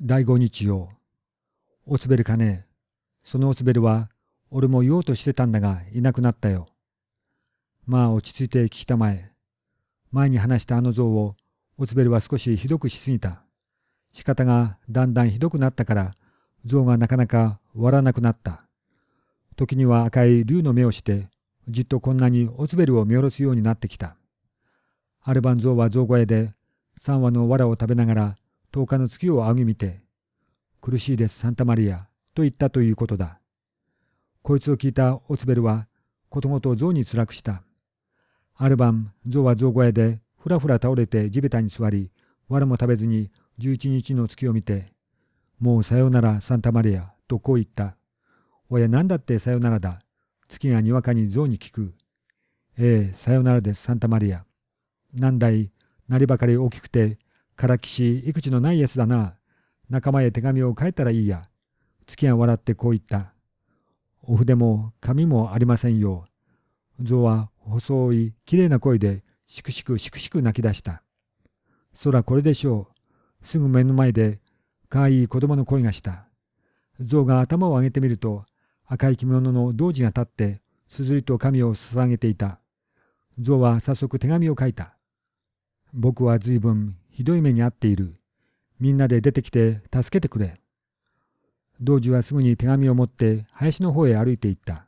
第五日曜。おつべるかねえそのおつべるは、俺も言おうとしてたんだが、いなくなったよ。まあ、落ち着いて聞きたまえ。前に話したあの像を、おつべるは少しひどくしすぎた。仕方がだんだんひどくなったから、像がなかなか笑わなくなった。時には赤い竜の目をして、じっとこんなにおつべるを見下ろすようになってきた。ある晩像は象小屋で、三羽の藁を食べながら、十日の月を仰ぎ見て、苦しいです、サンタマリア、と言ったということだ。こいつを聞いたオツベルは、ことごと象に辛くした。ある晩、象は象小屋で、ふらふら倒れて地べたに座り、藁も食べずに十一日の月を見て、もうさよなら、サンタマリア、とこう言った。おや、なんだってさよならだ。月がにわかに象に聞く。ええ、さよならです、サンタマリア。なんだい、なりばかり大きくて、からきし、いくちのないやつだな。仲間へ手紙を書いたらいいや。月が笑ってこう言った。お筆も紙もありませんよ。象は細い、きれいな声で、しくしくしくしく泣き出した。そらこれでしょう。すぐ目の前で、かわいい子供の声がした。象が頭を上げてみると、赤い着物の童子が立って、すずりと髪を捧げていた。象は早速手紙を書いた。僕は随分ひどい目に遭っている。みんなで出てきて助けてくれ。童子はすぐに手紙を持って林の方へ歩いていった。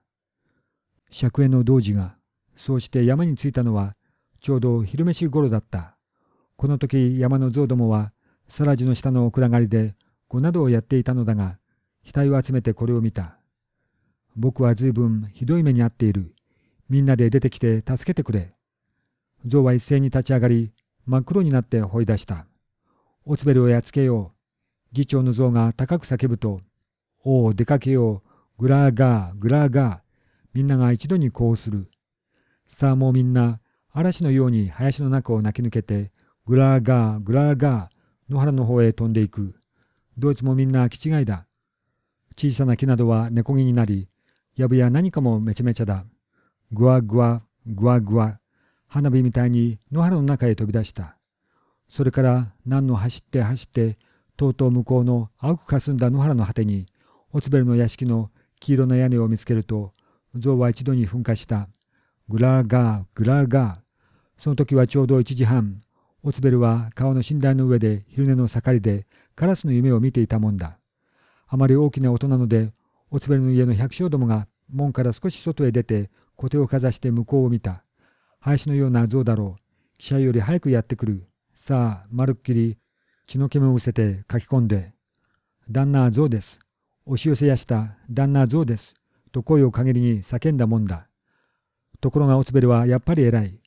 借園の童子が、そうして山に着いたのはちょうど昼飯頃だった。この時山の象どもは更地の下の暗がりで碁などをやっていたのだが、額を集めてこれを見た。僕は随分ひどい目に遭っている。みんなで出てきて助けてくれ。象は一斉に立ち上がり、真っ黒になって吠え出した。オツベルをやっつけよう。議長の像が高く叫ぶと、おお、出かけよう。グラーガー、グラーガー。みんなが一度にこうする。さあもうみんな、嵐のように林の中を泣き抜けて、グラーガー、グラーガー、野原の方へ飛んでいく。ドイツもみんな気違いだ。小さな木などは根こぎになり、やぶや何かもめちゃめちゃだ。ぐわぐわ、ぐわぐわ。花火みたいに野原の中へ飛び出した。それから何の走って走って、とうとう向こうの青くかすんだ野原の果てに、オツベルの屋敷の黄色な屋根を見つけると、象は一度に噴火した。グラーガー、グラーガー。その時はちょうど1時半。オツベルは川の寝台の上で昼寝の盛りでカラスの夢を見ていたもんだ。あまり大きな音なので、オツベルの家の百姓どもが門から少し外へ出て、小手をかざして向こうを見た。林のような像だろう。記者より早くやってくる。さあ、まるっきり血の煙を伏せて書き込んで、旦那像です。押し寄せやした旦那像です。と声を陰りに叫んだもんだ。ところがオツベルはやっぱり偉い。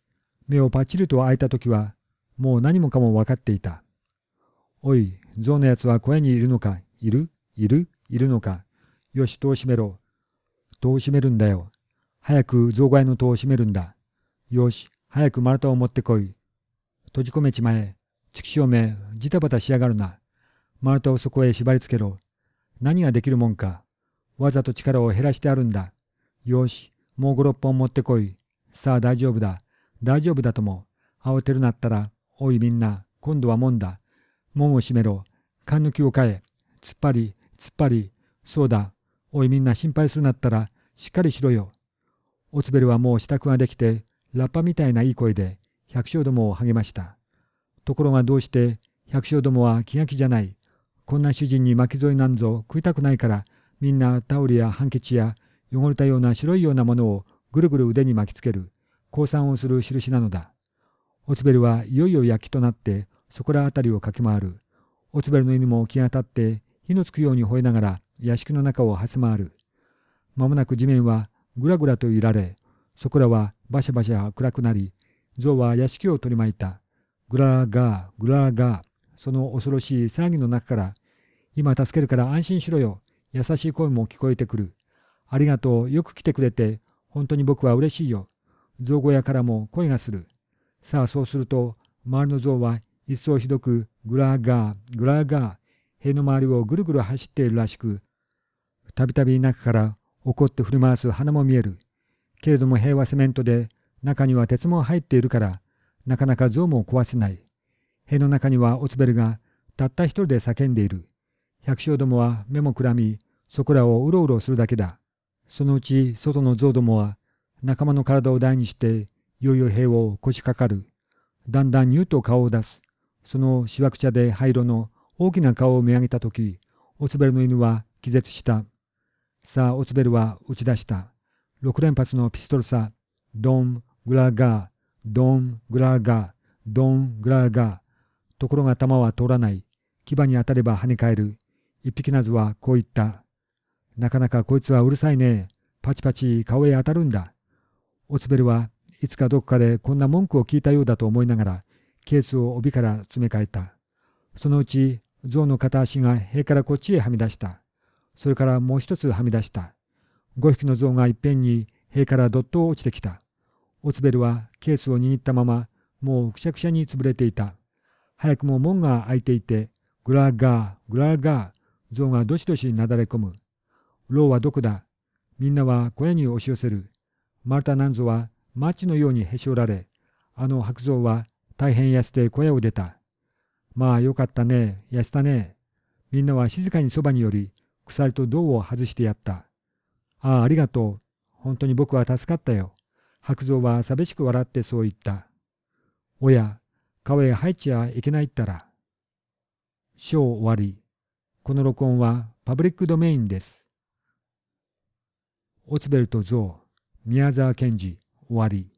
目をパッチリと開いた時は、もう何もかも分かっていた。おい、象のやつは小屋にいるのか？いる？いる？いるのか？よし、戸を閉めろ。戸を閉めるんだよ。早く象小屋の戸を閉めるんだ。よし、早く丸太を持ってこい。閉じ込めちまえ。畜生め、ジタバタしやがるな。丸太をそこへ縛りつけろ。何ができるもんか。わざと力を減らしてあるんだ。よし、もう五六本持ってこい。さあ大丈夫だ。大丈夫だとも。慌てるなったら、おいみんな、今度は門だ。門を閉めろ。勘抜きを変え。突っ張り、突っ張り。そうだ。おいみんな心配するなったら、しっかりしろよ。おつべるはもう支度ができて、ラッパみたいないい声で百姓どもを励ました。ところがどうして百姓どもは気が気じゃない。こんな主人に巻き添えなんぞ食いたくないからみんなタオルやハンケチや汚れたような白いようなものをぐるぐる腕に巻きつける降参をする印なのだ。オツベルはいよいよ焼きとなってそこら辺りを駆け回る。オツベルの犬も気が立って火のつくように吠えながら屋敷の中を走回る。まもなく地面はぐらぐらと揺られ、そこらはバシャバシャ暗くなり、象は屋敷を取り巻いた。グラーガー、グラーガー、その恐ろしい騒ぎの中から、今助けるから安心しろよ。優しい声も聞こえてくる。ありがとう、よく来てくれて、本当に僕は嬉しいよ。象小屋からも声がする。さあそうすると、周りの象は一層ひどく、グラーガー、グラーガー、塀の周りをぐるぐる走っているらしく、たびたび中から怒って振り回す花も見える。けれども平和セメントで中には鉄も入っているからなかなか像も壊せない。塀の中にはオツベルがたった一人で叫んでいる。百姓どもは目もくらみ、そこらをうろうろするだけだ。そのうち外の象どもは仲間の体を台にして、いよいよ兵を腰掛かる。だんだんニューと顔を出す。そのしわくちゃで灰色の大きな顔を見上げたとき、オツベルの犬は気絶した。さあ、オツベルは打ち出した。六連発のピストルさ。ドン、グラガー、ドン、グラガー、ドン、グラガー。ところが弾は通らない。牙に当たれば跳ね返る。一匹なずはこう言った。なかなかこいつはうるさいね。パチパチ顔へ当たるんだ。オツベルはいつかどこかでこんな文句を聞いたようだと思いながら、ケースを帯から詰め替えた。そのうち象の片足が塀からこっちへはみ出した。それからもう一つはみ出した。五匹の象がいっぺんに塀からどっと落ちてきた。オツベルはケースを握ったまま、もうくしゃくしゃに潰れていた。早くも門が開いていて、グラガー、グラガー、象がどしどしなだれ込む。牢はどこだ？みんなは小屋に押し寄せる。マルタなんぞはマッチのようにへし折られ、あの白象は大変痩せて小屋を出た。まあよかったね、痩せたね。みんなは静かにそばに寄り、鎖と銅を外してやった。ああ、ありがとう。本当に僕は助かったよ。白蔵は寂しく笑ってそう言った。おや、川へ入っちゃいけないったら。章終わり。この録音はパブリックドメインです。オツベルト・ゾウ、宮沢賢治、終わり。